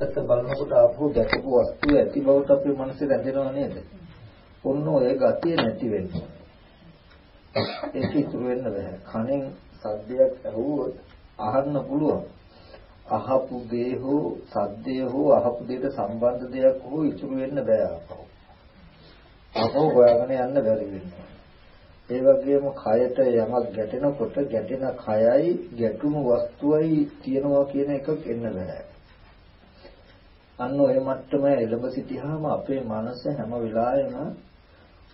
ඇත්ත බලනකොට ආපහු දැකපු වස්තුව ඇති බවට අපේ මනසේ රැඳෙනව නේද? ඔන්න ඔය ගතිය නැති වෙනවා. ඒක ඉතුරු වෙන්න බෑ. කණෙන් සද්දයක් ඇහුවොත් අහන්න පුළුවන්. අහපු දේ හෝ සද්දය හෝ අහපු දෙයට සම්බන්ධ දෙයක් හෝ ඉතුරු වෙන්න බෑ ආපහු. ආපහු හොයාගෙන යන්න බැරි වෙනවා. ඒ වගේම කයට යමක් ගැටෙනකොට ගැටෙන කයයි ගැටුණු වස්තුවයි තියනවා කියන එකක් එන්න බෑ. අන්න ඔය මට්ටම එළඹ සිටියාම අපේ මනස හැම වෙලාවෙම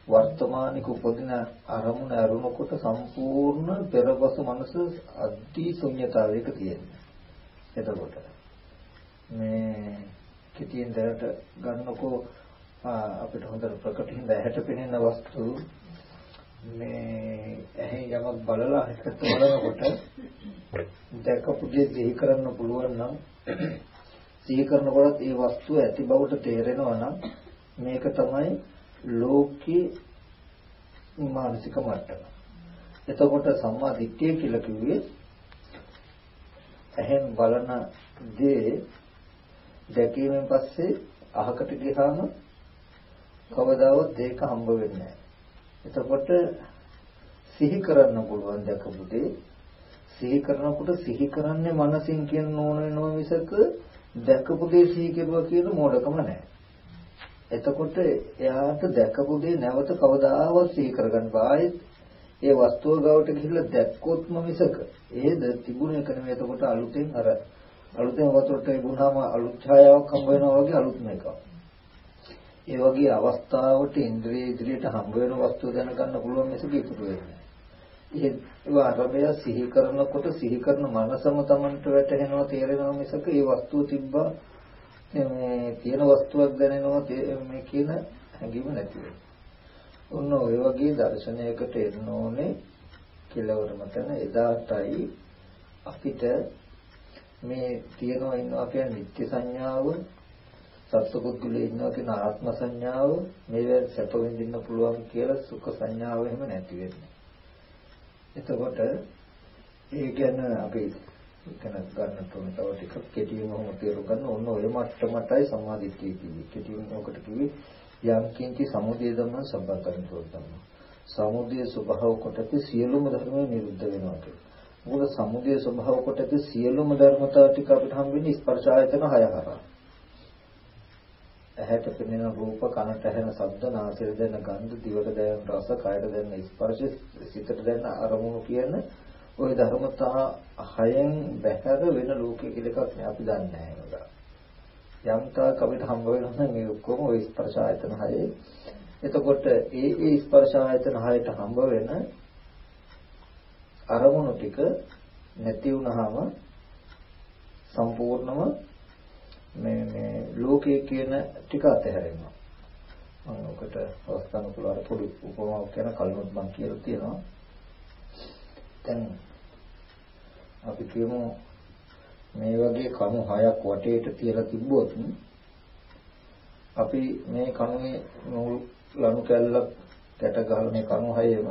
වර්තමානික උපදින අරමුණ අරුණකොට සම්පූර්ණ පෙරපසු මනස අධි ශුන්‍යතාවයක තියෙනවා. එතකොට මේ කිතියෙන් දැනට ගන්නකෝ අපිට හොඳට ප්‍රකටින් දැහැට පෙනෙන වස්තු මේ ඇහි යමක් බලලා එකට බලනකොට දැකපු දේ සිහි කරන්න පුළුවන් නම් සිහි කරනකොට ඒ වස්තුව ඇති බවට තේරෙනවා නම් මේක තමයි ලෝකේ මානසික මට්ටම. එතකොට සම්මා දිට්ඨිය කියලා කිව්වේ ඇහෙන් බලන දේ දැකීමෙන් පස්සේ අහකට ගියාම කවදාවත් ඒක හම්බ වෙන්නේ නැහැ. එතකොට සිහි කරන්න පුළුවන් දැකපු දේ සිහි කරනකොට සිහි කරන්නේ මනසින් කියන ඕන වෙනවා මිසක දැකපු දේ සිහි කෙරුවා කියන මෝඩකම නැහැ. එතකොට එයාට දැකපු දේ නැවත කවදාවත් සිහි කරගන්න බෑ. ඒ වස්තුව ගාවට ගිහිල්ලා දැක්කොත්ම මිසක ඒද තිබුණ එක නෙමෙයි එතකොට අලුතෙන් අර අලුතෙන් වතුරට ඉබුණාම අලුත් ඡායාවක් හම්බ වෙනවා වගේ අලුත්ම එකක්. ඒ වගේ අවස්ථාවට ඉන්ද්‍රිය ඉදිරියට හම්බ වෙන වස්තු දැනගන්න පුළුවන් මිසක ඉතුරු වෙන්නේ නැහැ. ඒ අරබය සිහි කරනකොට සිහි කරන මනසම Tamanට වැටහෙනවා තේරෙනවා මිසක ඒ වස්තුව තිබ්බා මේ තියෙන වස්තුවක් දැනෙනවා මේ කියන හැඟීම නැති වෙනවා. ඔන්න ඔය වගේ දර්ශනයකට එන්න ඕනේ කෙලවරම තැන එදාටයි අපිට මේ තියනවා ඉන්නවා කියන නිත්‍ය සංඥාව සත්පුද්ගලයේ ඉන්නවා කියන ආත්ම සංඥාව මේවෙන් සැප විඳින්න පුළුවන් කියලා සුඛ සංඥාව එහෙම නැති වෙන්නේ. එතකොට ඒ ගැන අපි ඉතන ගන්න තුන තව ටිකක් කෙටිවම තේරුම් ගන්න ඕන ඔය මට්ටමටයි සමාධිත්‍ය කිව්වේ. කෙටිවම ඔකට කිව්වේ යම් කිංචි සමුදය ධම්ම සම්බන්ධයෙන් තෝරනවා. සමුදය ස්වභාව කොටක සියලුම ධර්ම නිරුද්ධ වෙනවා කියලා. මොකද සමුදය ස්වභාව කොටක සියලුම ධර්මතා ටික අපිට හම් වෙන්නේ ස්පර්ශ ආයතන හය හරහා. ඇහැට පෙනෙන රූප කනට ඇහෙන ශබ්ද නාසයට දැනෙන ගන්ධ දිවට දැනෙන රස කයට දැනෙන ස්පර්ශ සිතට දැනෙන අරමුණු කියන ওই ධර්මතා හයෙන් බැහැර වෙන ලෝකයේ කියලා එකක් නෑ අපි දන්නේ නැහැ යම් තාක් අපිට හම්බ වෙනවා මේ ඔක්කොම ওই ස්පර්ශ ආයතන හයේ එතකොට ඒ ඒ ස්පර්ශ ආයතන හයට හම්බ වෙන අරමුණු ටික නැති වුනහම සම්පූර්ණම මේ මේ ලෝකයේ කියන ටික අතහැරෙනවා. මම ඔකට අවස්ථාන පුළාර පොඩි උපමාවක් කියන කලිමුත් මම කියලා තියෙනවා. දැන් අපි කියමු මේ වගේ කණු හයක් වටේට තියලා තිබ්බොත් අපි මේ කණුවේ ලණු කැල්ලක් කැට ගහලා මේ කණු හයේම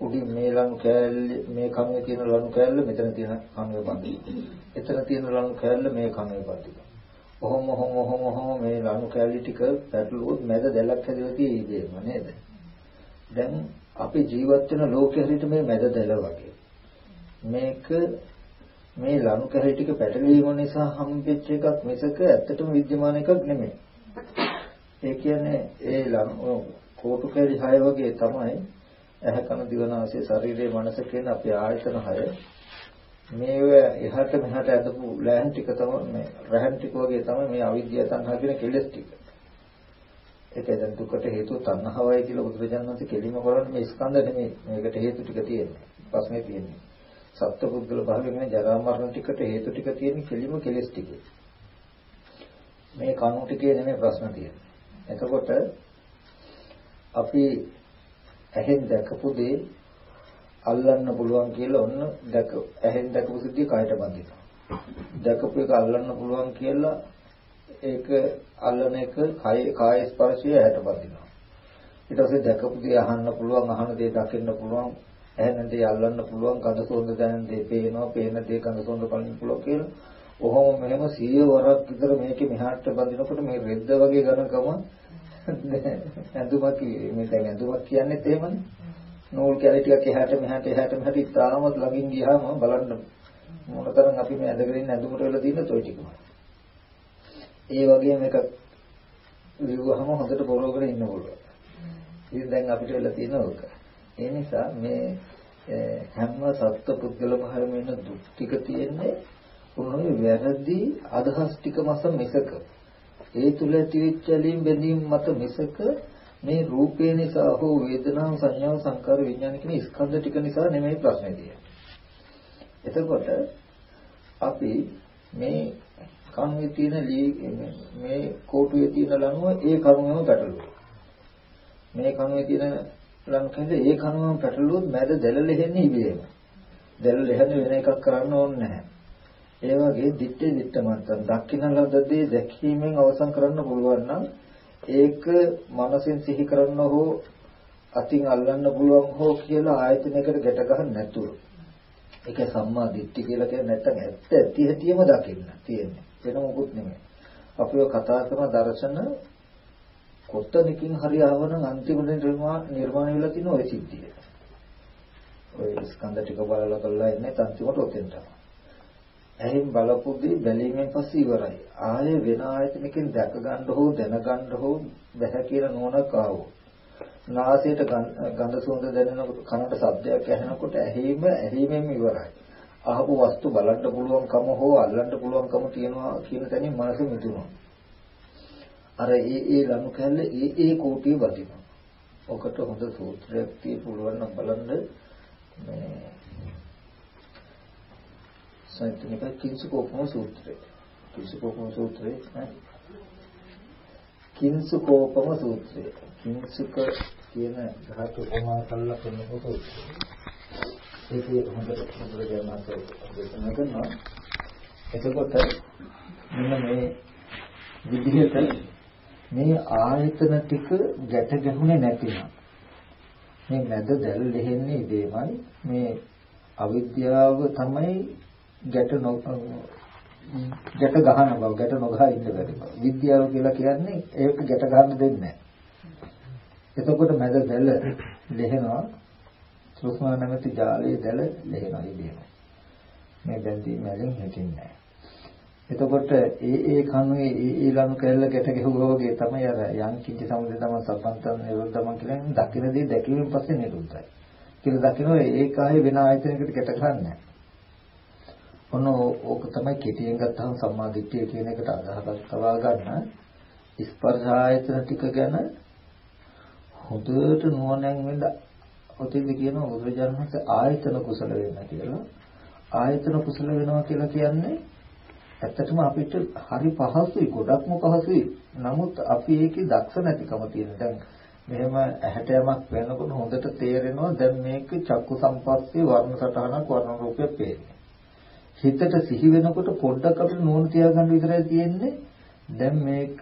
උඩින් මේ ලණු කෑල්ල මේ කණුවේ තියෙන ලණු කෑල්ල මෙතන තියෙන කණුවේ බඳිනවා. එතන තියෙන ලණු කෑල්ල මේ කණුවේ බඳිනවා. ඔහොම ඔහොම ඔහොම ඔහොම මේ ලණු කෑලි ටික පැටලුවොත් මැද දැලක් හැදෙලා තියෙන්නේ නේද? දැන් අපි ජීවත් වෙන ලෝකෙ හරියට මේ මැද දැල වගේ. මේක මේ ලණු කැරි ටික පැටලීම නිසා හම්බෙච්ච එකක් මිසක ඇත්තටම විද්‍යමාන එකක් නෙමෙයි. ඒ කියන්නේ ඒ ලණු කෝටු කැරි හය වගේ තමයි ඇහ කන දිවනාසය ශරීරයේ මනස කියන අපේ ආයතන හය. මේව එහාට මෙහාට ඇදපු ලෑන් ටික තමයි මේ රහන් ටික වගේ තමයි මේ අවිද්‍යාව තණ්හා කියන කෙලෙස් ටික. ඒක දැන් දුකට හේතුව තණ්හාවයි කියලා බුදුරජාණන් වහන්සේ කෙලිම කරන්නේ මේ ස්කන්ධ නෙමෙයි. මේකට හේතු ටික තියෙන්නේ. ප්‍රශ්නේ තියෙන්නේ. සත්පුද්ගල භාවයෙන් ජරා මරණ ටිකට හේතු ටික තියෙන කෙලිම කෙලස් ටික. මේ කණු ටිකේ නෙමෙයි ප්‍රශ්න තියෙන්නේ. එතකොට අපි ඇහෙන් දැකපු දේ අල්ලන්න පුළුවන් කියලා ඔන්න දැක ඇහෙන් දැකපු සිද්ධිය කයට බඳිනවා. දැකපු එක අල්ලන්න පුළුවන් කියලා ඒක අල්ලන එක කය කාය ස්පර්ශය ඇහැට බඳිනවා. ඊට පස්සේ දැකපු දේ අහන්න පුළුවන් අහන දේ දකින්න පුළුවන් ඇහෙන දේ අල්ලන්න පුළුවන් ගඳ සුවඳ දැනෙන දේ පේනවා පේන දේ ගඳ සුවඳ බලන්න පුළුවන් කියලා ඔහොම මෙහෙම 100 වරක් විතර මේකේ මෙහාට බඳිනකොට මේ රෙද්ද වගේ ඝනකම ඇඳුමක් මේ දැන් ඇඳුමක් කියන්නේ එහෙමනේ. නූල් කැලි ටිකක් එහාට මෙහාට එහාට මෙහාට ඉතාමත් ළඟින් ගියාම බලන්න මොනතරම් අපි මේ ඇඳගෙන ඉන්න ඇඳුමට වෙලා තියෙන toy ටිකම. ඒ වගේම එකක් ලිව්වහම හොඳට පොරවගෙන ඉන්න පුළුවන්. ඉතින් දැන් අපිට වෙලා තියෙන ඕක. ඒ නිසා මේ හැම සත්ත්ව පුද්ගල භාවයෙන් වෙන දුක් ටික තියෙන්නේ උන්වහන්සේ වැරදි අදහස් ටික මත මිසක ඒ තුල ඇතිවෙච්ච ඇලීම් බැඳීම් මත මිසක මේ රූපේ නිසා හෝ වේදනාව සංඥාව සංකාර විඥාන කියන ස්කන්ධ ටික නිසා නෙමෙයි ප්‍රශ්නේ තියෙන්නේ. එතකොට අපි මේ කණුවේ තියෙන මේ කෝටුවේ තියෙන ලණුව ඒ කණුවේම පැටලුවා. මේ කණුවේ තියෙන ලණුව කියන්නේ ඒ කණුවම පැටලුවොත් මැද දැල ලෙහෙන්නේ ඉබේම. දැල ලෙහෙන්නේ වෙන එකක් කරන්න ඕනේ නැහැ. ඒ වගේ දිත්තේ දිත්තමත්තන් දක්ින ලද්දේ දැකීමෙන් අවසන් කරන්න පුළුවන් නම් ඒක මනසෙන් සිහි කරන්න හෝ අතින් අල්ලන්න පුළුවන් හෝ කියලා ආයතනයකට ගැට ගන්න නැතුව. ඒක සම්මා දිට්ඨි කියලා කියන්නේ නැත්තම් ඇත්ත ඇති හැටියෙම දකින්න තියෙන්නේ. වෙන මොකුත් නෙමෙයි. අපි ඔය කතා කරන දර්ශන කොතනකින් හරි ආවනම් අන්තිමට නිර්මාණය වෙලා තියෙන ওই සිද්ධිය. ඔය ස්කන්ධ ටික බලලා කරලා ඉන්නේ අන්තිමට ඔතෙන් තමයි ඇහින් බලපුදී බැලීමෙන් පස්සේ ඉවරයි. ආයේ වෙන ආයතනකින් දැක ගන්න හෝ දැන ගන්න හෝ බැහැ කියලා නෝනක් ආවෝ. නාසයට ගඳ සුවඳ දැනෙනකොට කනට ශබ්දයක් ඇහෙනකොට ඇහිම ඇහිමෙන් ඉවරයි. අහපු වස්තු බලන්න පුළුවන්කම හෝ අල්ලන්න පුළුවන්කම තියනවා කියන තැනින් මනස මිදුණා. අර ඒ ඒ ලනු කැල්ල ඒ ඒ කෝටිය වදිනවා. ඔකට හොඳ සූත්‍රයක් තිය පුළුවන් නම් බලන්න මේ සංයුත්නික කිංසුකෝපම සූත්‍රය. කිංසුකෝපම සූත්‍රය කිංසුකෝපම සූත්‍රය. කිංසුක කියන ධාතු උපමා කළා කෙනෙකුට ඒකේ හොඳට හොඳට ගන්නත් දේශනා කරනවා. එතකොට මෙන්න මේ විදිහට මේ ආයතන ටික ගැට ගැහුනේ නැතිනම් මේ මැද දැල් ලෙහෙන්නේ ඉදීමයි මේ අවිද්‍යාව තමයි ගැට නො ගැට ගහන බව ගැට නොගහ ඉන්න බැරි බව. විද්‍යාව කියලා කියන්නේ ඒක ගැට ගන්න දෙන්නේ නැහැ. එතකොට මැද දැල ලෙහෙනවා සුස්මා නැමැති ජාලයේ දැල ලෙහෙනවා ඉදීම. මේ බැඳීම වලින් හිටින්නේ නැහැ. එතකොට ඒ ඒ කණුවේ ඒ ඒ ලනු කැල්ල ගැට ගැහුවා වගේ තමයි අර යම් කිසි සමුදේ තම සම්පන්තන නිරෝධම කියලා දකින්නේ දැකීමෙන් පස්සේ නිරුද්ධයි. කියලා දකිනවා ඒක ආයේ වෙන ආයතනයකට ගැට ගන්නෑ නැහැ. ඔන්න ඕක තමයි කෙටියෙන් ගත්තම සම්මාදිට්ඨිය කියන එකට අදහසක් තවා ගන්න. ස්පර්ශ ආයතන ටික ගැන හොඳට නුවණෙන් වෙන්න ඔතෙන්ද කියනවා බුදුරජාණන් වහන්සේ ආයතන කුසල වෙන්න කියලා. ආයතන කුසල වෙනවා කියලා කියන්නේ ඇත්තටම අපිට හරි පහසුයි ගොඩක්ම පහසුයි. නමුත් අපි ඒකේ දක්ෂ නැතිකම තියෙන දැන් මෙහෙම ඇහැට යමක් වෙනකොට හොඳට තේරෙනවා දැන් මේක චක්කු සම්පස්සේ වර්ණ සටහනක් වර්ණ රූපයක් පේන්නේ හිතට සිහි වෙනකොට පොඩ්ඩක් අපිට නෝන තියාගන්න විතරයි තියෙන්නේ. දැන් මේක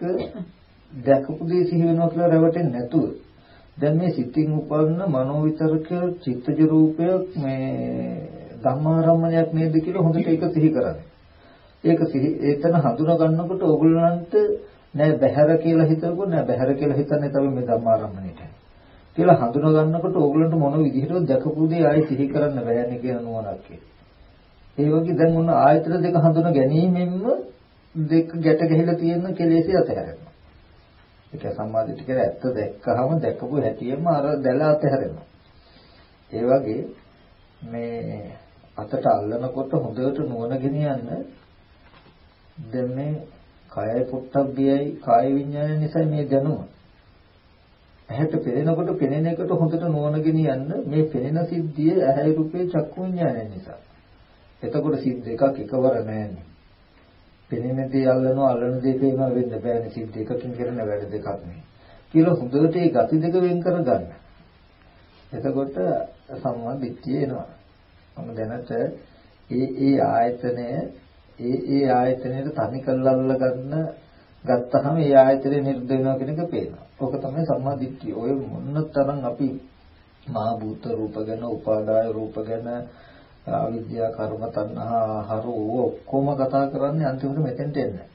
දැකපු දේ සිහි වෙනවා කියලා රැවටෙන්නේ නැතුව. දැන් මේ සිතින් උපන්න මනෝ විතරක චිත්තජ රූපයක් මේ ධම්මාරම්මණයක් නේද කියලා හොඳට ඒක සිහි කරන්නේ. ඒක සිහි එතන හඳුනා ගන්නකොට ඕගොල්ලන්ට නෑ බහැර කියලා හිතනකොට නෑ බහැර කියලා හිතන්නේ තමයි මේ ධම්මාරම්මණයට. කියලා හඳුනා ගන්නකොට ඕගොල්ලන්ට මොන විදිහටද දැකපු දේ ආයෙ සිහි කරන්න බෑනේ කියන නුවණක් කියලා. ඒ වගේ දැන් ඔන්න ආයතන දෙක හඳුන ගැනීමෙන්ම දෙක ගැට ගැහිලා තියෙන කෙලෙසේ අතහැරෙනවා. ඒක සම්මාදිට කියලා ඇත්ත දැක්කහම දැකපු හැටියෙම අර දැල අතහැරෙනවා. ඒ වගේ මේ අතට අල්ලනකොට හොඳට නුවණ ගෙනියන්න දැන් මේ කයයි පුට්ටබ්බයයි කාය විඥානය නිසා මේ දැනුම ඇහැට පෙනෙනකොට පෙනෙන එකට හොඳට නුවණ ගෙනියන්න මේ පෙනෙන සිද්ධිය ඇහැයි රූපේ චක්කු විඥානය නිසා එතකොට සිත් දෙකක් එකවර නැහැනේ. පෙනෙන දේ අල්ලනවා අල්ලන දේ පේනවා වෙන්න බෑනේ සිත් එකකින් කරන වැඩ දෙකක් නේ. කියලා හොඳට ඒ gati දෙක වෙන් කරගන්න. එතකොට සම්මා දිට්ඨිය එනවා. මම දැනට ඒ ඒ ආයතනය ඒ ඒ ආයතනයට තනි කරලා අල්ල ගන්න ගත්තාම ඒ ආයතනය නිරුද්ධ වෙනවා කියන එක පේනවා. ඕක තමයි සම්මා දිට්ඨිය. ඔය මොන තරම් අපි මහා භූත රූප ගැන, උපාදාය රූප ගැන අවිද්‍යාව කර්ම තණ්හා ආහාර ඔක්කොම කතා කරන්නේ අන්තිමට මෙතෙන්ට එන්නේ.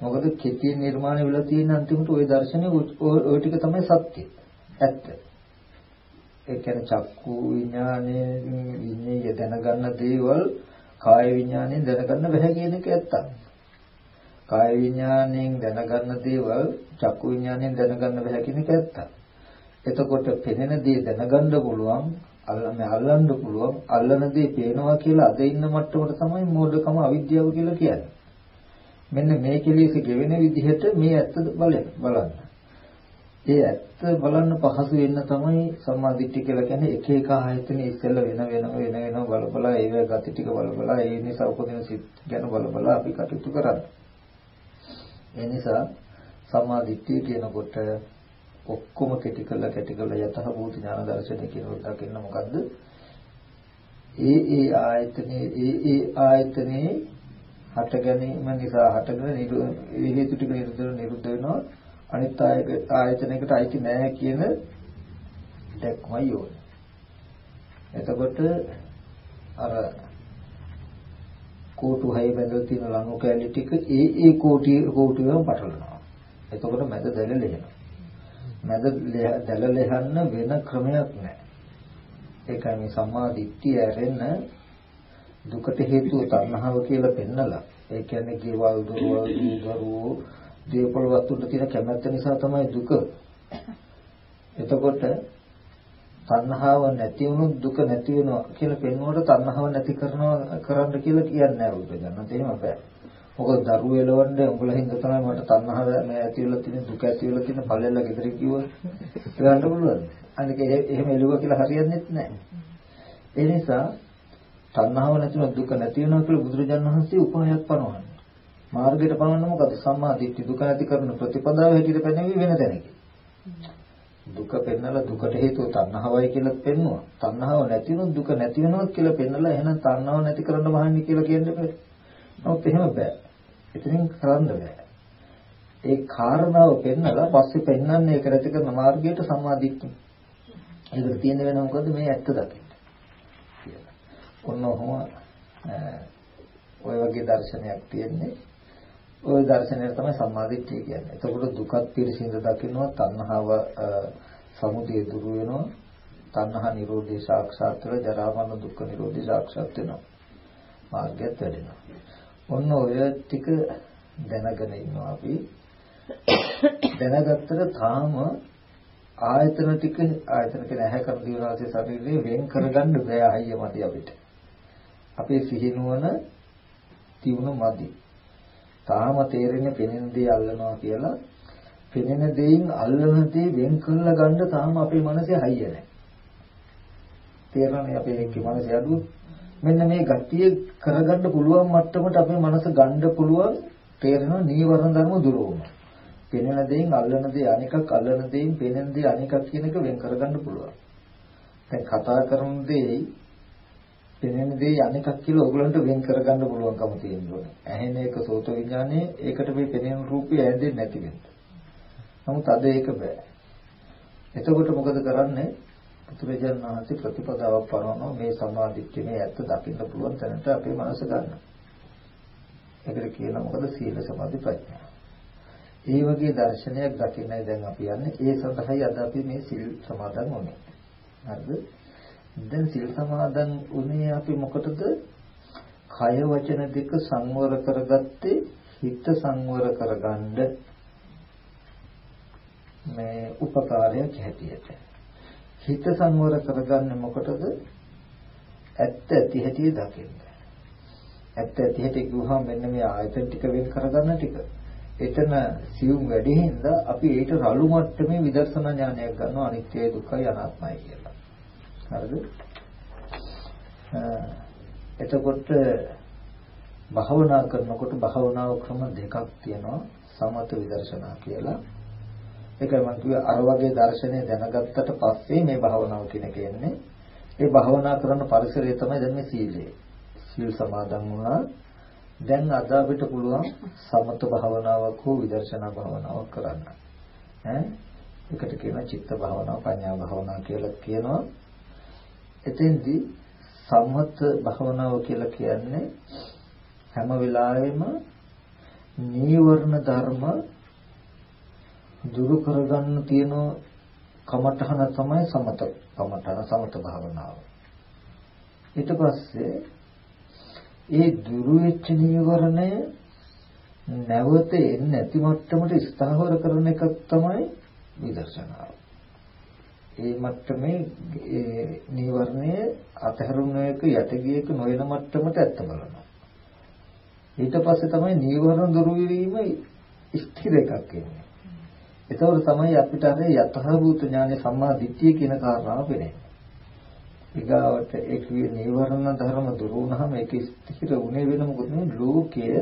මොකද කෙටි නිර්මාණය වෙලා තියෙන අන්තිමට ওই දර්ශනේ ওই ටික තමයි සත්‍ය. ඇත්ත. ඒ කියන්නේ චක්කු විඥානයේ විඤ්ඤාය දැනගන්න දේවල් කාය විඥාණයෙන් දැනගන්න බැහැ කියන එක ඇත්තක්. කාය විඥාණයෙන් දැනගන්න දේවල් චක්කු විඥාණයෙන් දැනගන්න බැහැ කියන එක ඇත්තක්. එතකොට පෙනෙන දේ දැනගන්න පුළුවන් අල්ලන්නේ අල්ලන්න පුළුවන් අල්ලන දේ පේනවා කියලා අද ඉන්න මට්ටමට තමයි මෝඩකම අවිද්‍යාව කියලා කියන්නේ. මෙන්න මේ කෙලෙස් ගෙවෙන විදිහට මේ ඇත්ත බලන්න. ඒ ඇත්ත බලන්න පහසු වෙන්න තමයි සම්මාදිට්ඨිය කියලා කියන්නේ එක එක ආයතන ඉස්සෙල්ල වෙන වෙන වෙන වෙන බල බල ඒව ගති ටික බල බල ඒ නිසා උපදින සිත් ගැන බල බල අපි කටයුතු කරන්නේ. ඒ නිසා සම්මාදිට්ඨිය කියනකොට ඔක්කොම කෙටි කළා කෙටි කළා යතහ භූත ඥාන දර්ශනය කියනකොට දකින්න මොකද්ද? ඒ ඒ ආයතනේ ඒ ඒ ආයතනේ හට ගැනීම නිසා හටගෙන ඒ හේතු ටික නිරුද්ධ නිරුද්ධ වෙනවා අනිත් ආයතනයකට අයිති නැහැ කියන දැක්මයි ඕනේ. එතකොට අර කෝටු හය බැඳලා තියෙන ලණු කැලි ටික ඒ ඒ කෝටි කෝටියම පටලනවා. එතකොට මැද දැලලෙනවා. මැද දැල ලෙහන්න වෙන ක්‍රමයක් නැහැ. ඒකයි මේ සම්මා දිට්ඨිය ඇරෙන්න දුකට හේතුව තණ්හාව කියලා පෙන්නලා. ඒ කියන්නේ කේවල් දරුවල් දරුවෝ දේපල වස්තුන්ට තියෙන කැමැත්ත නිසා තමයි දුක. එතකොට තණ්හාව නැති වුණොත් දුක නැති වෙනවා කියලා පෙන්වුවට තණ්හාව නැති කරනවා කරන්න කියලා කියන්නේ නැහැ බුදුදහමත් එහෙම බෑ. මොකද දරුවෝ එලවන්නේ උඹලා හින්දා තමයි මට තණ්හාව මේ ඇති වෙලා තියෙන දුක ඇති වෙලා තියෙන පළෙල්ල ගෙදර කිව්වොත් ගන්න පුළුවන්. අනික එහෙම එළුවා කියලා හරියන්නේ නැහැ. ඒ නිසා තණ්හාව නැතිව දුක නැති වෙනවා කියලා බුදුරජාණන් වහන්සේ උපායක් පනවන්නේ. මාර්ගයට පනවන්න මොකද සම්මා දිට්ඨි දුක නැති කරන ප්‍රතිපදාව හැටියට පැනෙවි වෙන තැනක. දුක පෙන්නලා දුකට හේතුව තණ්හාවයි කියලා පෙන්නුවා. තණ්හාව නැති වුණොත් දුක නැති වෙනවා කියලා පෙන්නලා එහෙනම් තණ්හාව නැති කරන්න මහන්නේ කියලා කියන්නේ බෑ. නමුත් එහෙම බෑ. එතනින් කරන්න බෑ. ඒ කාරණාව පෙන්නලා පස්සේ පෙන්වන්නේ ඒක නැති කරන මාර්ගයට සම්මාදිට්ඨිය. ඒකට තියෙන වෙන මොකද මේ ඇත්ත දකින්න. ඔන්න ඔහොම ඔය වගේ දර්ශනයක් තියෙන්නේ. ওই දර්ශනය තමයි සම්මාදිට්ඨිය කියන්නේ. එතකොට දුකත් පිරිසිඳ දකින්නවා තණ්හාව සමුදය දුරු වෙනවා. තණ්හා නිරෝධය සාක්ෂාත් වෙලා ජරා මරණ දුක්ඛ නිරෝධය සාක්ෂාත් වෙනවා. මාර්ගයත් වැඩෙනවා. ඔන්න ඔය ටික දැනගෙන ඉන්නවා අපි. දැනගත්තට තාම ආයතන ටික ආයතන කියන ඇහැ කන දිව නාසය ශරීරේ වෙන් කරගන්න බෑ අයිය මතي අපිට. අපේ සිහිනුවන තියුණු මදි. තාම තේරෙන්නේ පෙනෙන දේ අල්ලනවා කියලා. පෙනෙන දේෙන් අල්ලන දේ වෙන් කරලා ගන්න තාම අපේ මනසේ හයිය නැහැ. තේරෙනනේ අපේ එක්කේ මනසේ අඩුව. මෙන්න මේ ගතිය කරගන්න පුළුවන් මට්ටමට අපේ මනස ගන්න පුළුවන් තේරෙනවා නීවරණ ධර්ම දුර වුණා. පෙනෙන දේෙන් අල්ලන දේ අනිකක් අල්ලන දේෙන් පෙනෙන දේ අනිකක් කියන එක වෙන් කරගන්න පුළුවන්. දැන් කතා කරන දේ පෙනෙන දේ අනිකක් කියලා ඕගලන්ට වෙන් කරගන්න පුළුවන්කම තියෙනවා. ඇහෙන එක සෝත විඥානේ ඒකට මේ පෙනෙන රූපය ඇදෙන්නේ නැති වෙන්න. නමුත් අද ඒක බෑ. එතකොට මොකද කරන්නේ? පුදුරජාණන් වහන්සේ ප්‍රතිපදාවක් පනවනවා මේ සමාධිත්‍ය මේ ඇත්ත දකින්න පුළුවන් තැනට අපේ මනස ගන්න. ඒකට කියනවා මොකද සීල සමාධි ප්‍රඥා. ඒ වගේ දර්ශනයක් දකින්නයි දැන් අපි යන්නේ. ඒ සඳහායි අද අපි මේ සීල් සමාදන් වුනේ. හරිද? දැන් සීල් සමාදන් වුනේ අපි මොකටද? කය වචන දෙක සංවර කරගත්තේ හිත සංවර කරගන්න මේ උපකාරයක් හැටියට. හිත සංවර කරගන්නේ මොකටද? ඇත්ත ඇති හැටි දකින්න. ඇත්ත ඇති හැටි ගුහා මෙන්න මේ ආයතන ටික වෙන් කරගන්න ටික. එතන සියුම් වැඩි හින්දා අපි ඒට රළු මට්ටමේ විදර්ශනා ඥානයක් ගන්නවා අනිත්‍ය දුක්ඛය අනාත්මයි කියලා. හරිද? එතකොට භාවනා කරනකොට භාවනාව ක්‍රම දෙකක් තියෙනවා සමත විදර්ශනා කියලා. ඒකයි මම කිව්වේ අර වගේ දර්ශනය දැනගත්තට පස්සේ මේ භාවනාව කියන එක එන්නේ. ඒ භාවනා කරන පරිසරය තමයි දැන් මේ සීලය. සීල් සමාදන් වුණා. දැන් අද අපිට පුළුවන් සමත භාවනාවක් හෝ විදර්ශනා භාවනාවක් කරන්න. ඈ එකට කියනවා චිත්ත භාවනාව, පඤ්ඤා භාවනාව කියලා කියනවා. එතෙන්දී සම්මත භවනාව කියලා කියන්නේ හැම වෙලාවෙම නීවරණ ධර්ම දුරු කරගන්න තියෙන කමඨහන තමයි සමත කමඨහන සමත භාවනාව. ඊට පස්සේ ඒ දුරු වෙච්ච නීවරණය නැවත එන්නේ නැති මට්ටමට ස්ථාවර කරන එකක් තමයි විදර්ශනාව. ඒ මට්ටමේ ඒ නීවරණය අතහැරුණ එක යටගියක නොවන මට්ටමට ඇත්ත බලනවා. ඊට පස්සේ තමයි නීවරණ දුරු වීම ස්ථිර එකක් එන්නේ. ඒතකොට තමයි අපිට අර යතහභූත ඥානෙ සම්මා දිට්ඨිය කියන කාරණාව පේන්නේ. ඊගාවට ඒ කියේ නීවරණ ධර්ම දුරු වුණාම ඒක ස්ථිර උනේ වෙන මොකද ලෝකයේ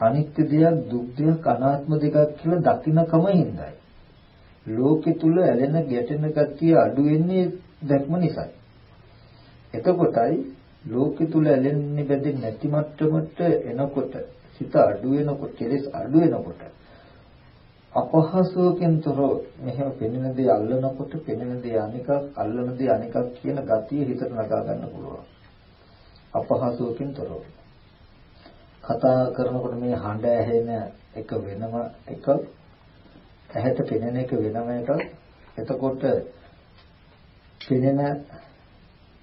අනිත්‍ය දෙයක් දුක් දෙයක් අනාත්ම දෙකක් කියලා දකින්නකම හින්දායි. ලෝකෙ තුල ඇලෙන ගැටෙන ගතිය අඩු වෙන්නේ දැක්ම නිසායි. එතකොටයි ලෝකෙ තුල ඇලෙන්නේ බැඳෙන්නේ නැති මට්ටමට එනකොට සිත අඩු වෙනකොට කෙලෙස් අඩු වෙනකොට අපහසුවකින් තොරව මෙහෙම පෙනෙන දේ අල්ලනකොට පෙනෙන දේ අනිකක් අල්ලන දේ අනිකක් කියන ගතිය හිතට නගා ගන්න පුළුවන්. අපහසුවකින් තොරව. කතා කරනකොට මේ හඬ ඇහෙන එක වෙනම එකක් ඇහැට පෙනෙන එක වෙනම එකක් එතකොට පෙනෙන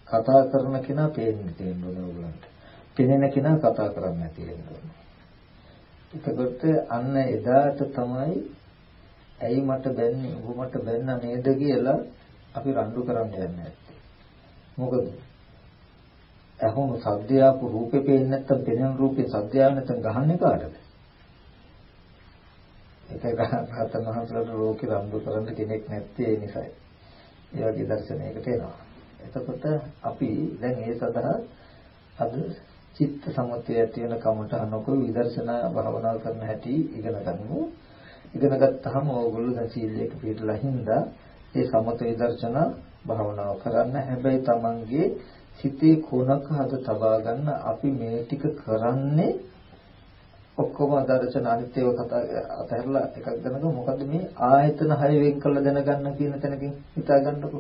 කතා කරන කෙනා පේන්නේ තියෙන්න ඕන ඕගලන්ට පෙනෙන කෙනා කතා කරන්නේ නැති වෙන්න ඕන එතකොට අන්න එදාට තමයි ඇයි මට බැන්නේ ඔබ මට බැන්න නේද කියලා අපි රණ්ඩු කරන්න යන්නේ මොකද ඇහුණු සද්දය ආපු රූපේ පේන්නේ නැත්තම් පෙනෙන රූපේ සද්දය ආව නැත්තම් ගහන්නේ කාටද? ඒක ගහතන මහන්සලට රෝකේ රණ්ඩු කරන්න කෙනෙක් නැත්තේ ඒ නිසායි. ඒ වගේ දර්ශනයකට එනවා. එතකොට අපි දැන් ඒ සඳහා අද චිත්ත සමතය ඇති වෙන කමට අනුකූල විදර්ශනා භාවනා කරන හැටි ඉගෙන ගන්නමු. ඉගෙන ගත්තාම ඕගොල්ලෝ දැන් සීලයක පිළිලා හින්දා ඒ සමත විදර්ශනා භාවනාව කරන්න. හැබැයි තමන්ගේ සිතේ කොනක හද තබා ගන්න අපි මේ ටික කරන්නේ ඔක්කොම දර්ශන අනිත්‍යව කතා අතහැරලා එකක් ගන්නකො මොකද්ද මේ ආයතන හය වෙන් කළ දැනගන්න කියන තැනකින් හිතා ගන්නකො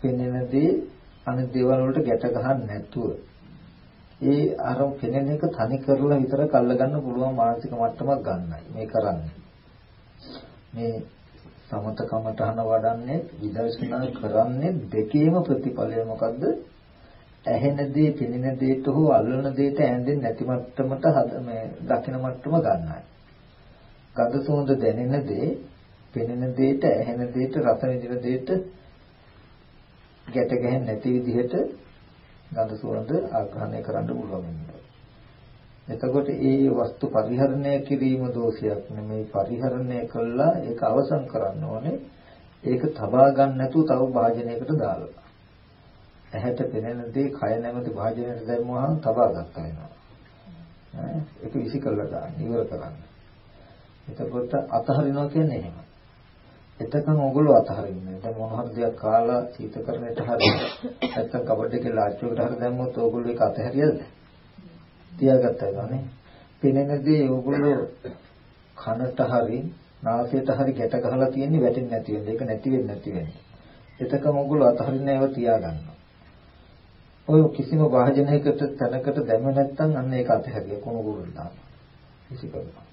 පෙනෙනදී අනිත් දේවල් වලට ගැට ගහන්න නැතුව. ඒ අර පෙනෙන එක තනි කරලා විතර කල්ල ගන්න පුළුවන් මානසික මට්ටමක් ගන්නයි මේ කරන්නේ මේ සමත කමඨහන වඩන්නේ විදර්ශනා කරන්නේ දෙකේම ප්‍රතිඵලය මොකද්ද? ඇහෙන දේ, පෙනෙන දේට හෝ අල්ලන දේට ඇඳෙන්නේ නැති මට්ටමට හද මේ දකින මට්ටම ගන්නයි. ගඳ සුවඳ දැනෙන දේ, පෙනෙන දේට, ඇහෙන දේට, රස විඳින දේට ගැට ගැහෙන්නේ නැති විදිහට ගඳ සුවඳ ආග්‍රහණය කරන්න පුළුවන් වෙනවා. එතකොට ඒ වස්තු පරිහරණය කිරීම දෝෂයක් නෙමෙයි. පරිහරණය කළා ඒක අවසන් කරන්න ඕනේ. ඒක තබා ගන්න නැතුව තව භාජනයකට දාලා. ඇහැට පෙනෙන දේ කය නැමැති භාජනයට දැම්මහම තබා ගන්න වෙනවා. ඒක විසි කළා දාන්න ඉවර කරන්න. එතකොට අතහරිනවා කියන්නේ එහෙම එතකන් ඕගොල්ලෝ අතහරින්නේ දැන් මොන හරි දෙයක් කාලා සීතකරණයට හරි නැත්නම් කබඩ් එකේ ලාච්චුවකට හරි දැම්මොත් ඕගොල්ලෝ ඒක අතහැරියද තියාගත්තා ගානේ. පෙනෙන දේ ඕගොල්ලෝ කනට හරි නාසයට හරි ගැට ගහලා තියෙන්නේ වැටෙන්නේ නැති වෙන්නේ. ඒක නැති වෙන්නේ නැති වෙන්නේ. එතකම ඕගොල්ලෝ අතහරින්න ඒවා තියාගන්නවා. ඔය කිසිම වාහජනයකට තැනකට දැම නැත්නම් අන්න ඒක අතහැරිය කොන ගුරුල් දානවා. කිසි කරනවා.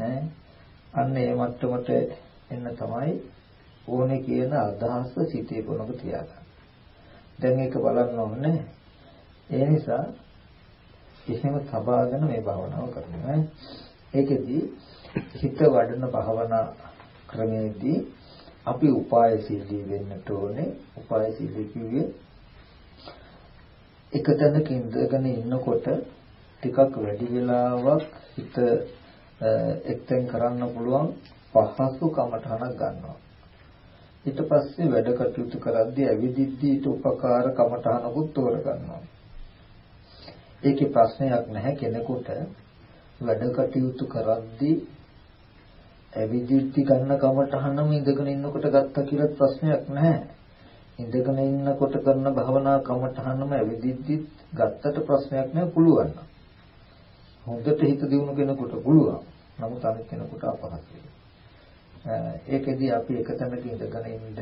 ඈ අන්න ඒ මට්ටමට එන්න තමයි ඕනේ කියන අදහස සිතේ කොනක තියාගන්න. දැන් ඒක බලන්න ඕනේ. ඒ නිසා එහෙම සබාගෙන මේ භාවනාව කරනවා. ඒකෙදි හිත වඩන භාවනා ක්‍රමයේදී අපි උපායශීලී වෙන්නට ඕනේ. උපායශීලී කිව්වේ එක තැනක ඉඳගෙන ඉන්නකොට ටිකක් වැඩි වෙලාවක් හිත එක්තෙන් කරන්න පුළුවන් පහසු කමඨහනක් ගන්නවා. ඊට පස්සේ වැඩ කටයුතු කරද්දී ඇවිදිද්දී ඊට උපකාර කමඨහනකුත් තෝර ගන්නවා. ඒකේ ප්‍රශ්නයක් නැහැ කෙනෙකුට වැඩ කටයුතු කරද්දී ඇවිදිද්දි ගන්න කමටහනම ඉඳගෙන ඉන්නකොට ගත්තා කියලා ප්‍රශ්නයක් නැහැ. ඉඳගෙන ඉන්නකොට කරන භවනා කමටහනම ඇවිදිද්දි ගත්තට ප්‍රශ්නයක් නැහැ පුළුවන්. හොඳට හිත දියුණු කෙනෙකුට පුළුවන්. නමුත් අනිත් කෙනෙකුට අපහසුයි. ඒකෙදී අපි එක තැනක ඉඳගෙන ඉන්න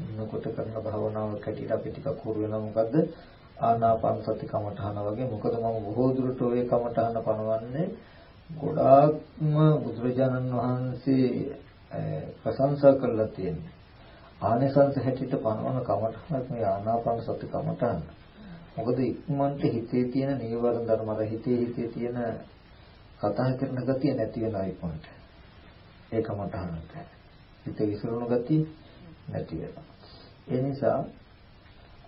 ඉන්නකොට කරන භවනාව කැටියට අපි ටිකක් හුරු වෙනවා මොකද්ද? ආනාපාන සති කමඨහන වගේ මොකද මම බොහෝ දුරට ওই කමඨහන පනවන්නේ ගොඩාක්ම බුදුරජාණන් වහන්සේ ප්‍රශංසා කරලා තියෙනවා. ආනිසංස හැටියට පනවන කමඨහනක් මේ ආනාපාන සති කමඨහන. මොකද ඉක්මනට හිතේ තියෙන නීවරණ ධර්ම අර හිතේ හිතේ තියෙන කතා කරන ගතිය නැති වෙනවා ඉක්මනට. ඒ කමඨහනට. හිත විසිරුණු ගතිය නැති වෙනවා. ඒ නිසා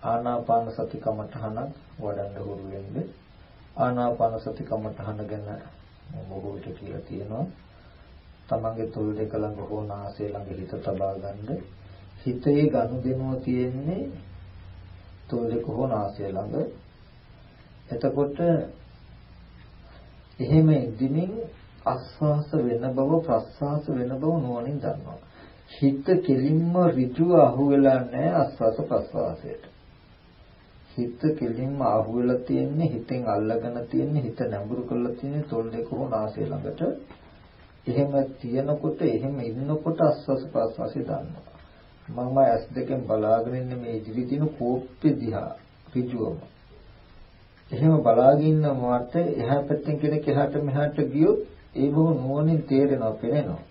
ආනාපාන සති කමඨහන වඩන්න හුරු වෙන්න. ආනාපාන සති කමඨහන ගැන බොහෝ විට කියලා තියෙනවා. තමන්ගේ තොල් දෙක ළඟ හෝ නාසය ළඟ හිත තබා ගන්න. හිතේ ගනුදෙනුව තියෙන්නේ තොල් දෙක හෝ නාසය ළඟ. එතකොට එහෙම ඉදිමින් ආස්වාස වෙන බව ප්‍රස්වාස වෙන බව නුවණින් දන්නවා. හිත කෙලින්ම ඍජුව අහුවෙලා නැහැ ආස්වාස ප්‍රස්වාසයට. හිත කෙලින්ම අහුවෙලා තියෙන්නේ හිතෙන් අල්ලගෙන තියෙන්නේ හිත නැඹුරු කරලා තියෙන්නේ තොල් දෙක හෝ නාසය ළඟට. එහෙම තියෙනකොට එහෙම ඉන්නකොට ආස්වාස ප්‍රස්වාසය දන්නවා. මම ඇස් දෙකෙන් බලාගෙන ඉන්න මේ ඉදිරි තියෙන කෝප්පේ දිහා ඍජුවම. එහෙම බලාගෙන ඉන්න මට එහා පැත්තෙන් කෙනෙක් එහාට මෙහාට ගියොත් ඒ බොහොම නුවණින් තේරෙනවා පේනවා.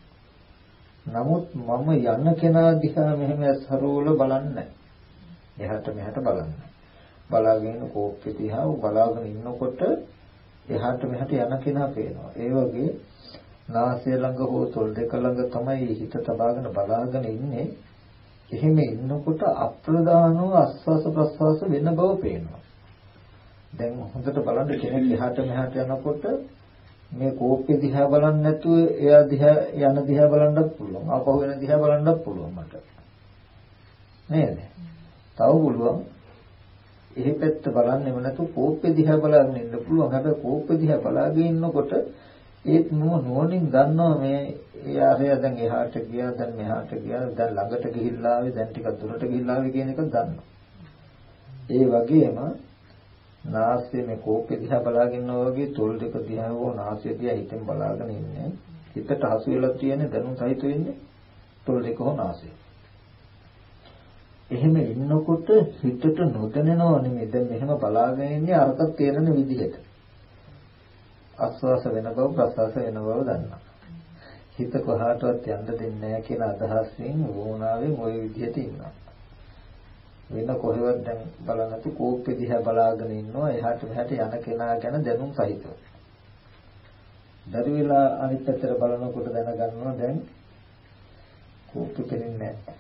නමුත් මම යන කෙනා දිහා මෙහෙම සරෝල බලන්නේ එහාට මෙහාට බලන්නේ. බලාගෙන ඉන්න කෝප්පේ දිහා බලාගෙන ඉන්නකොට එහාට මෙහාට යන කෙනා පේනවා. ඒ වගේ නාසය ළඟ හෝ තොල් දෙක ළඟ තමයි හිත තබාගෙන බලාගෙන ඉන්නේ. එහෙම ඉන්නකොට අප්‍රදානව ආස්වාස ප්‍රස්වාස වෙන බව පේනවා. දැන් හොඳට බලන්න කෙනෙක් එහාට මෙහාට යනකොට මේ කෝප්පේ දිහා බලන්නේ නැතුව එයා දිහා යන දිහා බලන්නත් පුළුවන්. ආපහු එන දිහා බලන්නත් පුළුවන් මට. නේද? තව පුළුවන්. එහි පැත්ත බලන්නෙම නැතුව කෝප්පේ දිහා බලාගෙන ඉන්න පුළුවන්. හැබැයි කෝප්පේ දිහා බලාගෙන ඉන්නකොට ඒත් නුව නුවණින් දන්නවා මේ යාරය දැන් එහාට ගියා දැන් මෙහාට ගියා දැන් ළඟට ගිහිල්ලා ආවේ දැන් ටිකක් දුරට ගිහිල්ලා ආවේ කියන එක දන්නවා. ඒ වගේම නාසයේ මේ කෝපේ දිහා බලාගෙන වගේ තොල් දෙක දිහා හෝ නාසය දිහා හිතෙන් බලාගෙන ඉන්නේ හිතට හසු වෙලා තියෙන දැනුම් සහිත වෙන්නේ තොල් දෙක හෝ නාසය. එහෙම ඉන්නකොට හිතට නොදැනෙනව නෙමෙයි දැන් මෙහෙම බලාගෙන ඉන්නේ අරක තේරෙන විදිහට. ආස්වාස වෙන බව ප්‍රසවාස වෙන බව දන්නවා. හිත කොහාටවත් යන්න දෙන්නේ නැහැ කියන අදහසින් වුණාවෙන් ওই විදිහට ඉන්නවා. වෙන කොහෙවත් දැන් බලන්නතු කෝප්පේ දිහා බලාගෙන ඉන්නවා එහාට මෙහාට යන කෙනා ගැන දැනුම් සහිතව. බැරි වෙලා අනිත් පැත්තට බලනකොට දැනගන්නවා දැන් කෝප්පේ පෙනෙන්නේ නැහැ.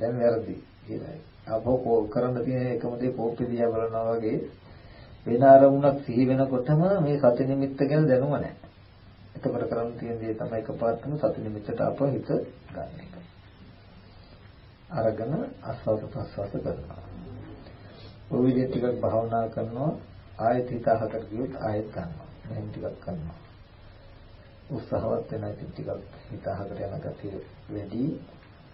දැන් වැරදි කියලා. අපෝ කරන්න තියෙන එකම දේ කෝප්පේ දිහා බලනවා වගේ වෙන අරමුණක් සිහි වෙනකොටම මේ සති නිමිත්ත ගැන දැනුම නැහැ. එතකොට කරන්න තියෙන දේ තමයි එකපාරටම සති නිමිත්තට අප හිත ගන්න එක. අරගෙන ආස්වාද ප්‍රස්වාස කරනවා. ඔය විදිහට ටිකක් භාවනා කරනවා ආයෙත් හිත අහකට ගියොත් ආයෙත් ගන්නවා. මෙහෙම ටිකක් කරනවා. උත්සාහවත් වෙන ඉතින් ටිකක් හිත අහකට යන ගතිය වැඩි